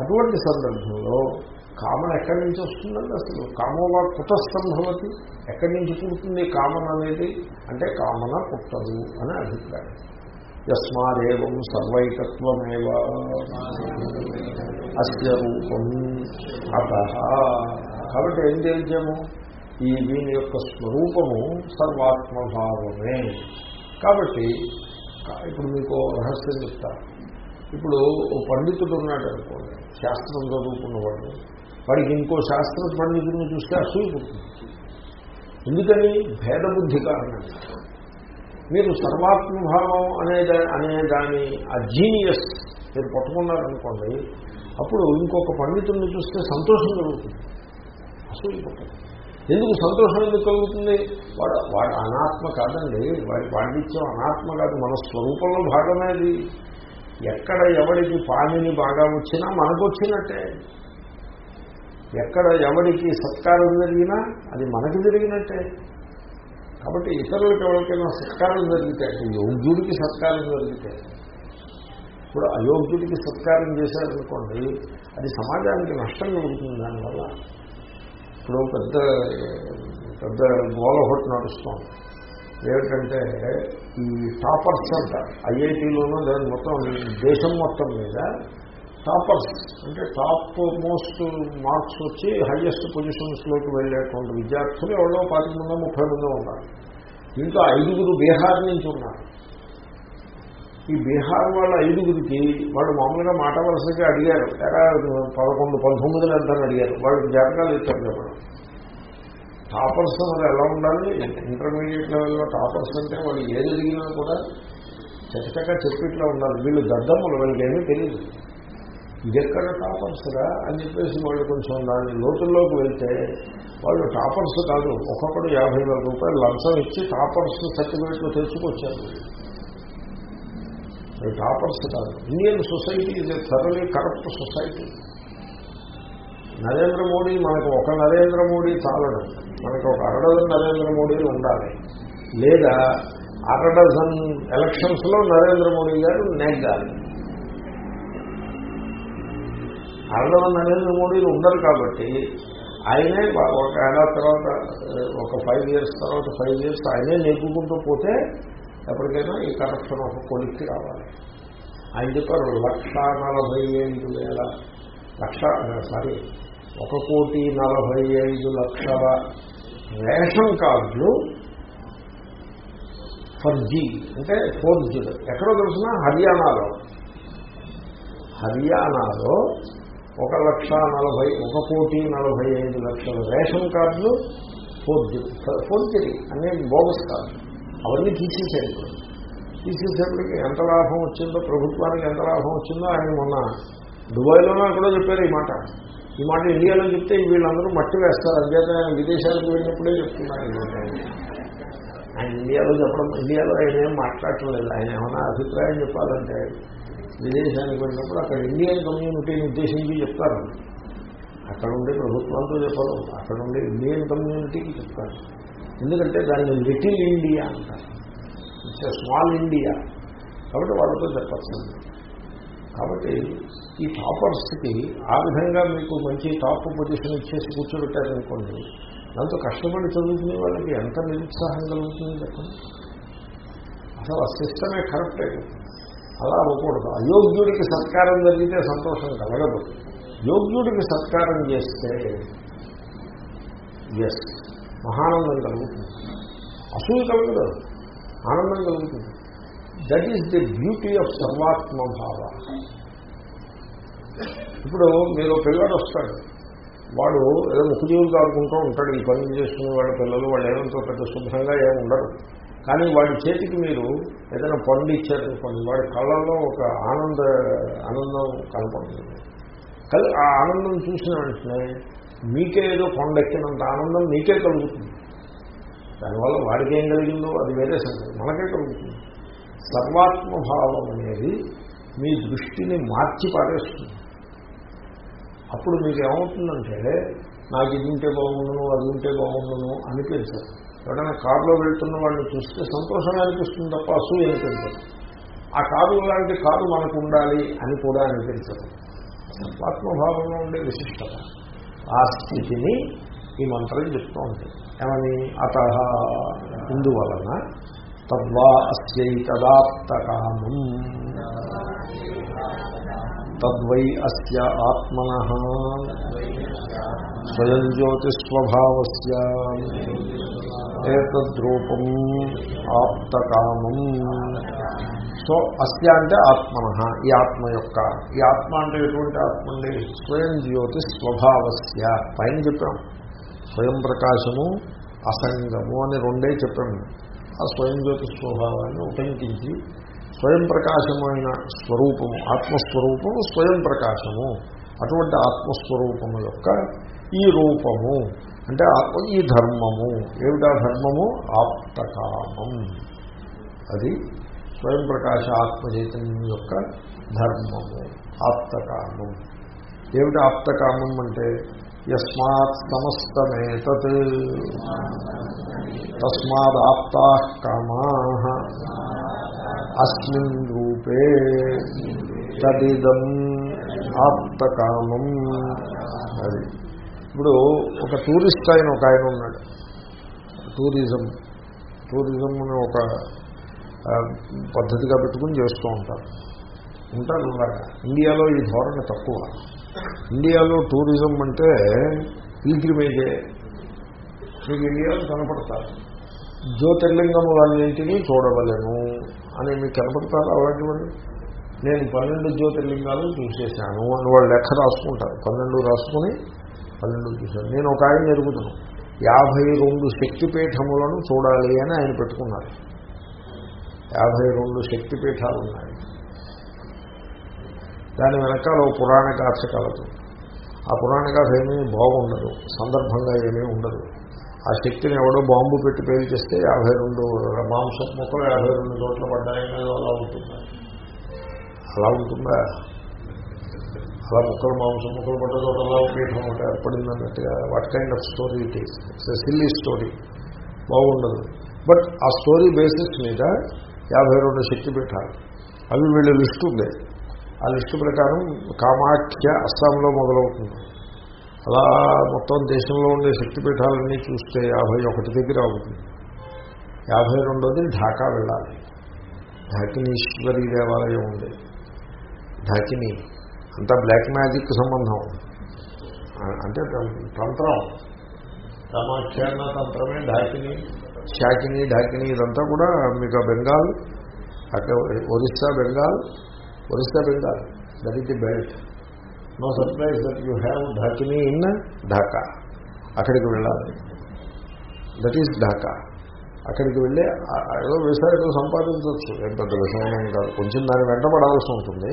అటువంటి సందర్భంలో కామన ఎక్కడి నుంచి వస్తుందండి అసలు? కామోవా కుతస్తంభవతి ఎక్కడి నుంచి పుడుతుంది కామన్ అనేది? అంటే కామన పుట్టదు అని అభిప్రాయం. యస్మాదేవం సర్వైకత్వమేవ. అస్య రూపం అత. కాబట్టి ఏం తెలిసాము ఈ దీని యొక్క స్వరూపము సర్వాత్మభావమే. కాబట్టి ఇప్పుడు మీకు రహస్యం చెప్తా. ఇప్పుడు ఓ పండితుడు ఉన్నాడు అనుకోండి శాస్త్రం చదువుకున్నవాడు. వాడికి ఇంకో శాస్త్ర పండితుడిని చూస్తే అసూయ పుడుతుంది ఎందుకని? భేదబుద్ధి కారణంగా మీరు సర్వాత్మభావం అనే అనే దాని ఆ జీనియస్ మీరు పట్టుకున్నారనుకోండి అప్పుడు ఇంకొక పండితుడిని చూస్తే సంతోషం కలుగుతుంది అసూయ పుట్టదు. ఎందుకు సంతోషం ఎందుకు కలుగుతుంది? వాడు వాడు అనాత్మ కాదండి వాడి పాండిత్యం అనాత్మ కాదు మన స్వరూపంలో భాగమే అది. ఎక్కడ ఎవడికి పాణిని బాగా వచ్చినా మనకు వచ్చినట్టే ఎక్కడ ఎవడికి సత్కారం జరిగినా అది మనకి జరిగినట్టే. కాబట్టి ఇతరులకు ఎవరికైనా సత్కారం జరిగితే యోగ్యుడికి సత్కారం జరిగితే ఇప్పుడు అయోగ్యుడికి సత్కారం చేశారనుకోండి అది సమాజానికి నష్టం కలుగుతుంది దానివల్ల. ఇప్పుడు పెద్ద పెద్ద గోల ఒకటి నడుస్తోంది ఏమిటంటే ఈ టాపర్స్ అంట ఐఐటీలోనూ దాని మొత్తం దేశం మొత్తం మీద టాపర్స్ అంటే టాప్ మోస్ట్ మార్క్స్ వచ్చి హయ్యెస్ట్ పొజిషన్స్లోకి వెళ్ళేటువంటి విద్యార్థులు ఎవరో పాతి మంది ముప్పై మంది ఉన్నారు. దీంట్లో ఐదుగురు బీహార్ నుంచి ఉన్నారు. ఈ బీహార్ వాళ్ళ ఐదుగురికి వాళ్ళు మామూలుగా మాట వలసగా అడిగారు. ఎలా పదకొండు పంతొమ్మిదిలో ఎంత అడిగారు. వాళ్ళకి జాతకాలు ఇచ్చారు చెప్పడం. టాపర్స్ మరి ఎలా ఉండాలి? ఇంటర్మీడియట్ లెవెల్లో టాపర్స్ అంటే వాళ్ళు ఏది ఎదిగినా కూడా చక్కగా చెప్పిట్లా ఉండాలి. వీళ్ళు దద్దమ్మలు వీళ్ళకి ఏమీ తెలియదు ఇదెక్కడ టాపర్స్గా అని చెప్పేసి వాళ్ళు కొంచెం దాని లోతుల్లోకి వెళ్తే వాళ్ళు టాపర్స్ కాదు ఒక్కొక్కడు యాభై వేల రూపాయలు లంచం ఇచ్చి టాపర్స్ సర్టిఫికేట్లు తెచ్చుకొచ్చారు. అవి టాపర్స్ కాదు. Indian society is a thoroughly corrupt society Narendra Modi మనకు ఒక నరేంద్ర మోడీ చాలడం. మనకు ఒక అరడజన్ నరేంద్ర మోడీలు ఉండాలి. లేదా అరడజన్ ఎలక్షన్స్లో నరేంద్ర మోడీ గారు నెగ్గాలి. అరడజన్ నరేంద్ర మోడీలు ఉండరు కాబట్టి ఆయనే ఒక ఏడాది తర్వాత ఒక ఫైవ్ ఇయర్స్ తర్వాత ఫైవ్ ఇయర్స్ ఆయనే నెగ్గుకుంటూ పోతే ఎప్పటికైనా ఈ కరప్షన్ ఒక కొలిక్కి రావాలి. ఆయన చెప్పారు లక్ష నలభై ఐదు వేల లక్ష సారీ ఒక కోటి నలభై ఐదు లక్షల రేషన్ కార్డులు ఫర్జీ అంటే ఫోర్జీ ఎక్కడో తెలిసిన? హర్యానాలో. హర్యానాలో ఒక లక్ష నలభై ఒక కోటి నలభై ఐదు లక్షల రేషన్ కార్డులు ఫోర్జీ ఫోర్జరీ అనేది బోగస్ కార్డు అవన్నీ తీసేసారు తీసేసేపటికి ఎంత లాభం వచ్చిందో ప్రభుత్వానికి ఎంత లాభం వచ్చిందో ఆయన మొన్న దుబాయ్లోనూ ఎక్కడో చెప్పారు ఈ మాట. ఈ మాట ఇండియాలో చెప్తే వీళ్ళందరూ మట్టి వేస్తారు. అంచేత ఆయన విదేశాలకు వెళ్ళినప్పుడే చెప్తున్నారు ఆయన ఇండియాలో చెప్పడం ఇండియాలో ఆయన ఏం మాట్లాడటం లేదు ఆయన ఏమైనా అభిప్రాయం చెప్పాలంటే విదేశానికి వెళ్ళినప్పుడు అక్కడ ఇండియన్ కమ్యూనిటీని ఉద్దేశించి చెప్తారు. అక్కడ ఉండే ప్రభుత్వంతో చెప్పరు. అక్కడ ఉండే ఇండియన్ కమ్యూనిటీకి చెప్తారు. ఎందుకంటే దాన్ని లిటిల్ ఇండియా అంటారు. It's small India. కాబట్టి వాళ్ళతో చెప్పచ్చు. కాబట్టి ఈ టాపర్స్కి ఆ విధంగా మీకు మంచి టాప్ పొజిషన్ ఇచ్చేసి కూర్చోబెట్టారనుకోండి దాంతో కష్టపడి చదువుకునే వాళ్ళకి ఎంత నిరుత్సాహం కలుగుతుంది చెప్పండి? అసలు ఆ సిస్టమే కరెక్ట్ అయిపోతుంది. అలా అవ్వకూడదు. అయోగ్యుడికి సత్కారం జరిగితే సంతోషం కలగదు. యోగ్యుడికి సత్కారం చేస్తే ఎస్ మహానందం కలుగుతుంది. అసూయ కలగదు. ఆనందం కలుగుతుంది. That is the beauty of సర్వాత్మభావ ఇప్పుడు మీరు పిల్లడు వస్తాడు. వాడు ఏదో ముక్కుజీవులు కాడుకుంటూ ఉంటాడు. ఈ పనులు చేసుకునే వాళ్ళ పిల్లలు వాళ్ళు ఏమంతో పెద్ద శుభ్రంగా ఏమి ఉండరు. కానీ వాడి చేతికి మీరు ఏదైనా పండు ఇచ్చారనుకోండి వాడి కళ్ళల్లో ఒక ఆనంద ఆనందం కనపడుతుంది. కల్ ఆ ఆనందం చూసిన వెంటనే మీకే ఏదో కొండెక్కినంత ఆనందం మీకే కలుగుతుంది. దానివల్ల వాడికి ఏం కలిగిందో అది వేరే సంగతి మనకే కలుగుతుంది. సర్వాత్మభావం అనేది మీ దృష్టిని మార్చి పారేస్తుంది. అప్పుడు మీకు ఏమవుతుందంటే నాకు ఇది ఉంటే బాగుండును అది ఉంటే బాగుండును అనిపించదు. ఎవరైనా కారులో వెళ్తున్న వాళ్ళని చూస్తే సంతోషంగా అనిపిస్తుంది తప్ప అసూయ అనిపించదు ఆ కారు లాంటి కారు మనకు ఉండాలి అని కూడా అనిపించదు. ఆత్మభావంలో ఉండే విశిష్టత. ఆ స్థితిని ఈ మంత్రం చెప్తూ ఉంటుంది ఏమని? అత ఇందువలన తద్వా అస్యైతదాప్తకామం తద్వై అస్య ఆత్మన. స్వయం జ్యోతిస్వభావస్ ఏతద్రూపం ఆప్తకామం. సో అస్య అంటే ఆత్మన ఈ ఆత్మ యొక్క ఈ ఆత్మ అంటే ఎటువంటి ఆత్మ అండి? స్వయం జ్యోతి స్వభావస్య. పైన చెప్పాం. స్వయం ప్రకాశము అసంగము అని రెండే చెప్పాము ఆ స్వయం జ్యోతి స్వభావాన్ని ఉపయోగించి స్వయం ప్రకాశమైన స్వరూపము ఆత్మస్వరూపము స్వయం ప్రకాశము. అటువంటి ఆత్మస్వరూపము యొక్క ఈ రూపము. అంటే ఆత్మ ఈ ధర్మము. ఏమిటా ధర్మము? ఆప్తకామం. అది స్వయం ప్రకాశ ఆత్మచైతన్యం యొక్క ధర్మము ఆప్తకామం. ఏమిటి ఆప్తకామం అంటే? యస్మాత్ సమస్తమేతత్. తస్మాదాప్తా కామా. అస్మిన్ రూపే తదిదం ఆప్తకామం. అది. ఇప్పుడు ఒక టూరిస్ట్ ఆయన ఒక ఆయన ఉన్నాడు. టూరిజం. టూరిజం ఒక పద్ధతిగా పెట్టుకుని చేస్తూ ఉంటారు. ఉంటారు అలాగా ఇండియాలో ఈ ధోరణి తక్కువ. ఇండియాలో టూరిజం అంటే పిల్గ్రిమేజే మీకు ఇండియాలో కనపడతారు. జ్యోతిర్లింగములన్నింటినీ చూడవలను అని మీకు కనపడతారు అలాంటి వాళ్ళు? నేను పన్నెండు జ్యోతిర్లింగాలు చూసేశాను అని వాళ్ళు లెక్క రాసుకుంటారు. పన్నెండు రాసుకుని పన్నెండు చూశాను నేను ఒక ఆయన ఎరుగుతున్నాను యాభై రెండు శక్తిపీఠములను చూడాలి అని ఆయన పెట్టుకున్నారు. యాభై రెండు శక్తిపీఠాలు ఉన్నాయి. దాని వెనకాల ఓ పురాణ గాథ కలదు ఆ పురాణ గాథ ఏమీ బాగుండదు. సందర్భంగా ఏమీ ఉండదు. ఆ శక్తిని ఎవడో బాంబు పెట్టి పేల్చేస్తే యాభై రెండు మాంస ముక్కలు యాభై రెండు చోట్ల పడ్డాయని అలా ఉంటుందా? అలా ఉంటుందా? అలా ముక్కలు మాంసం ముక్కలు పడ్డ చోట అలా పీఠం ఒకటి ఏర్పడింది అన్నట్టుగా what kind of story it is. It's silly story. బాగుండదు. బట్ ఆ స్టోరీ బేసిస్ మీద యాభై రెండు శక్తిపీఠాలు. అవి వీళ్ళ లిస్టు ఉంది. ఆ లిస్టు ప్రకారం కామాఖ్య అస్సాంలో మొదలవుతుంది. అలా మొత్తం దేశంలో ఉండే శక్తిపీఠాలన్నీ చూస్తే యాభై ఒకటి దగ్గర అవుతుంది. యాభై రెండోది ఢాకా వెళ్ళాలి. ఢాకినీశ్వరి దేవాలయం ఉంది. ఢాకిని అంతా బ్లాక్ మ్యాజిక్ సంబంధం. అంటే తంత్రం. కామాఖ్యాన తంత్రమే ఢాకిని. షాకిని ఢాకిని ఇదంతా కూడా మీకు బెంగాల్ అక్కడ Orissa Bengal Orissa Bengal that is the belt no surprise that you have Dhakini in Dhaka. అక్కడికి వెళ్ళాలి. That is Dhaka. అక్కడికి వెళ్ళి ఏదో వ్యవసాయంలో సంపాదించవచ్చు. ఏం పెద్ద విషయం కాదు. కొంచెం దాని వెంట పడాల్సి ఉంటుంది.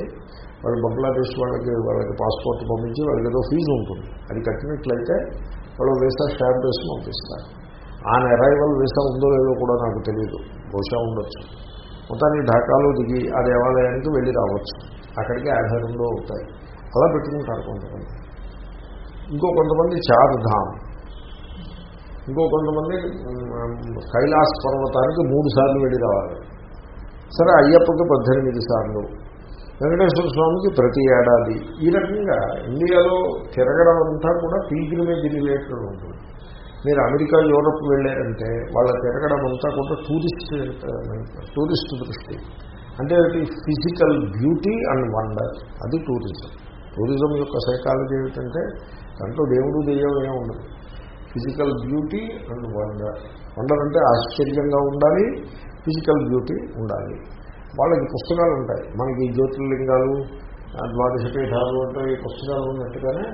వాళ్ళు బంగ్లాదేశ్ వాళ్ళకి వాళ్ళకి పాస్పోర్ట్ పంపించి వాళ్ళకి ఏదో ఫీజు ఉంటుంది. అది కట్టినట్లయితే వాళ్ళు వీసా స్టాంప్ వేసి పంపిస్తారు. ఆన్ అరైవల్ వీసా ఉందో లేదో కూడా నాకు తెలియదు బహుశా ఉండొచ్చు. మొత్తానికి ఢాకాలో దిగి ఆ దేవాలయానికి వెళ్ళి రావచ్చు. అక్కడికి యాభై అవుతాయి అలా పెట్టుకుంటారు కొంతమంది. ఇంకో కొంతమంది చార్ధామ్. ఇంకో కొంతమంది కైలాస్ పర్వతానికి మూడు సార్లు వెళ్ళి రావాలి. సరే అయ్యప్పకి పద్దెనిమిది సార్లు. వెంకటేశ్వర స్వామికి ప్రతి ఏడాది. ఈ రకంగా ఇండియాలో తిరగడం అంతా కూడా పీగ్రిమేజ్ రిలేటెడ్ ఉంటుంది. మీరు అమెరికా యూరప్ వెళ్ళారంటే వాళ్ళ తిరగడం అంతా కూడా టూరిస్ట్ టూరిస్ట్ దృష్టి. అంటే ఫిజికల్ బ్యూటీ అండ్ వండర్ అది టూరిజం టూరిజం యొక్క సైకాలజీ ఏమిటంటే దాంట్లో దేవుడు దెయ్యం ఏమి ఉండదు. Physical beauty and wonder wonder అంటే ఆశ్చర్యంగా ఉండాలి ఫిజికల్ బ్యూటీ ఉండాలి. వాళ్ళకి పుస్తకాలు ఉంటాయి. మనకి జ్యోతిర్లింగాలు ద్వాదశ పీఠాలు అంటే ఈ పుస్తకాలు ఉన్నట్టుగానే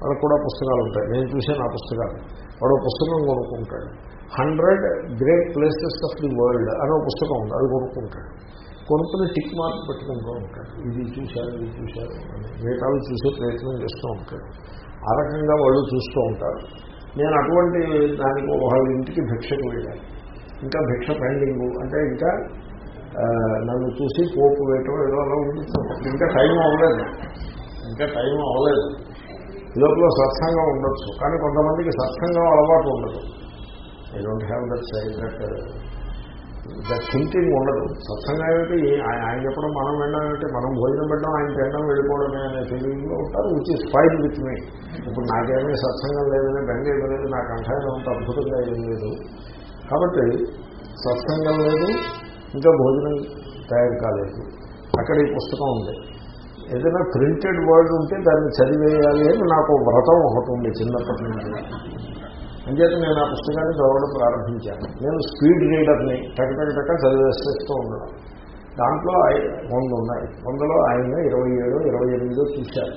వాళ్ళకు కూడా పుస్తకాలు ఉంటాయి. నేను చూసాను ఆ పుస్తకాలు. వాడు పుస్తకం కొనుక్కుంటాడు. Hundred great places of the world అనే ఒక పుస్తకం ఉంది అది కొనుక్కుంటాడు. కొనుక్కుని టిక్ మార్క్ పెట్టుకుంటూ ఉంటాడు. ఇది చూశారు ఇది చూశారు మిగతాలు చూసే ప్రయత్నం చేస్తూ ఉంటాడు. ఆ రకంగా వాళ్ళు చూస్తూ ఉంటారు. నేను అటువంటి దానికి వాళ్ళ ఇంటికి భిక్షకు వెళ్ళాను. ఇంకా భిక్ష పెండింగ్ అంటే ఇంకా నన్ను చూసి పోపు వేయటం ఏదో అలా ఉంటుంది. ఇంకా టైం అవ్వలేదు. ఇంకా టైం అవ్వలేదు. లోపల సత్సంగం ఉండొచ్చు. కానీ కొంతమందికి సత్సంగం అలవాటు ఉండదు. I don't have that side that that thinking ఉండదు. సత్సంగం ఏమిటి? ఆయన ఆయన చెప్పడం మనం వినడం ఏమిటి? మనం భోజనం పెట్టడం ఆయన తినడం వెళ్ళిపోవడమే అనే ఫీలింగ్లో ఉంటారు which is fine with me ఇప్పుడు నాకేమీ సత్సంగం లేదని బెంగ లేదు నా కంఠాయం అంత అద్భుతంగా ఏం లేదు. కాబట్టి సత్సంగం లేదు ఇంకా భోజనం తయారు కాలేదు. అక్కడ ఈ పుస్తకం ఉంది. ఏదైనా ప్రింటెడ్ వర్డ్ ఉంటే దాన్ని చదివేయాలి అని నాకు వ్రతం ఒకటి ఉంది చిన్నప్పటి నుంచి. అంచేత నేను ఆ పుస్తకాన్ని చదవడం ప్రారంభించాను. నేను స్పీడ్ రీడర్ని టకటకటక చదివేస్తూ ఉన్నాను. దాంట్లో వంద ఉన్నాయి. వందలో ఆయన ఇరవై ఏడు ఇరవై ఎనిమిదో చూశారు.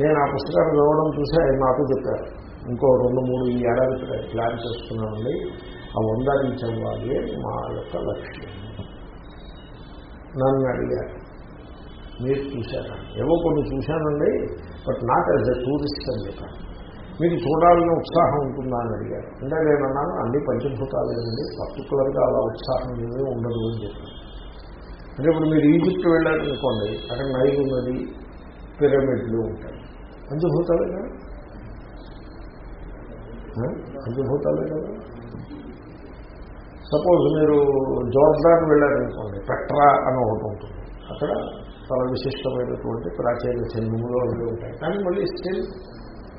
నేను ఆ పుస్తకాన్ని చదవడం చూసి ఆయన నాకు చెప్పారు. ఇంకో రెండు మూడు ఈ ఏడాది ప్లాన్ చేసుకున్నామండి ఆ వంద రీచ్ అవ్వాలి మా యొక్క లక్ష్యం. నన్ను అడిగారు. మీరు చూశారా? ఏవో కొన్ని చూశానండి but not as a tourist అని చెప్పాను మీకు చూడాలని ఉత్సాహం ఉంటుందా అని అడిగారు. అంటే నేనన్నాను అన్ని పంచభూతాలేనండి పర్టికులర్గా అలా ఉత్సాహం ఏమీ ఉండదు అని చెప్పాను అంటే ఇప్పుడు మీరు ఈజిప్ట్ వెళ్ళారనుకోండి అక్కడ నైలు నది పిరమిడ్లు ఉంటాయి. పంచభూతాలే కదా? పంచభూతాలే కదా? సపోజ్ మీరు జోర్దాన్ వెళ్ళారనుకోండి పెట్రా అని ఒకటి ఉంటుంది. అక్కడ చాలా విశిష్టమైనటువంటి ప్రాచీన చిహ్నములు అవి ఉంటాయి. కానీ మళ్ళీ స్టిల్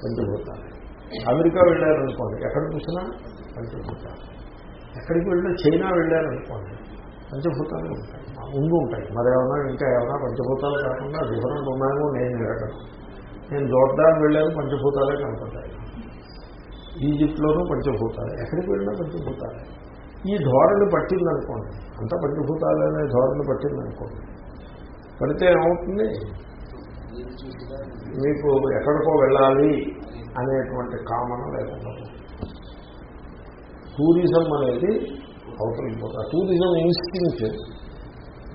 పంచభూతాలు అమెరికా వెళ్ళారనుకోండి. ఎక్కడ చూసినా పంచభూతాలు ఎక్కడికి వెళ్ళినా చైనా వెళ్ళారనుకోండి పంచభూతాలు ఉంటాయి. ముందు ఉంటాయి. మరేమన్నా ఇంకా ఏమైనా పంచభూతాలు కాకుండా డిఫరెంట్ ఉన్నాయో నేను ఎరగను నేను జోర్దాన్ వెళ్ళాను పంచభూతాలే కనపడ్డాయి ఈజిప్ట్లోనూ పంచభూతాలు ఎక్కడికి వెళ్ళినా పంచభూతాలే ఈ ధోరణి పట్టిందనుకోండి. అంతా పంచభూతాలు అనే ధోరణి పట్టిందనుకోండి. పడితే ఏమవుతుంది? మీకు ఎక్కడికో వెళ్ళాలి అనేటువంటి కామన లేకుండా టూరిజం అనేది అవతలికి పోతుంది టూరిజం ఇన్స్టింక్ట్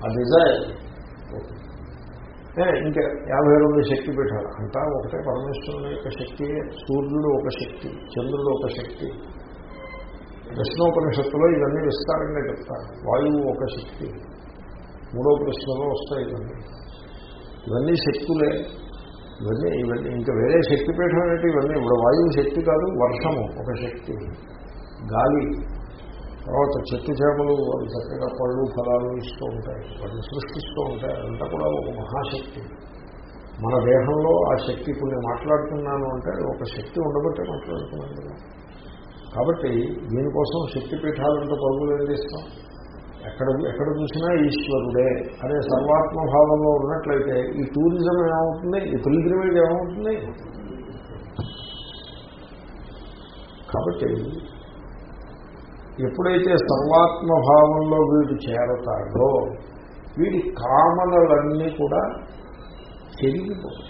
ఆ డిజైర్. ఇంకా యాభై రెండు శక్తి పెట్టాలి అంతా ఒకటే పరమేశ్వరుని యొక్క శక్తి సూర్యుడు ఒక శక్తి చంద్రుడు ఒక శక్తి. ప్రశ్నోపనిషత్తులో ఇవన్నీ విస్తారంగా చెప్తారు. వాయువు ఒక శక్తి. మూడో ప్రశ్నలో వస్తాయి ఇవన్నీ. ఇవన్నీ శక్తులే. ఇవన్నీ ఇవన్నీ ఇంకా వేరే శక్తిపీఠం ఏంటి? ఇవన్నీ ఇప్పుడు వాయువు శక్తి కాదు వర్షము ఒక శక్తి. గాలి తర్వాత చెట్టు చేపలు అవి చక్కగా పళ్ళు ఫలాలు ఇస్తూ ఉంటాయి వాటిని సృష్టిస్తూ ఉంటాయి అదంతా కూడా ఒక మహాశక్తి. మన దేహంలో ఆ శక్తి ఇప్పుడు నేను మాట్లాడుతున్నాను అంటే ఒక శక్తి ఉండబట్టే మాట్లాడుతున్నాను కాబట్టి దీనికోసం శక్తిపీఠాలంతా పరుగులు ఏం చేస్తాం? ఎక్కడ ఎక్కడ చూసినా ఈశ్వరుడే. అనే సర్వాత్మభావంలో ఉన్నట్లయితే ఈ టూరిజం ఏమవుతుంది? ఈ పిలిగ్రిమేజ్ ఏమవుతుంది? కాబట్టి ఎప్పుడైతే సర్వాత్మభావంలో వీడు చేరతాడో వీడి కామనలన్నీ కూడా చెరిగిపోతాయి.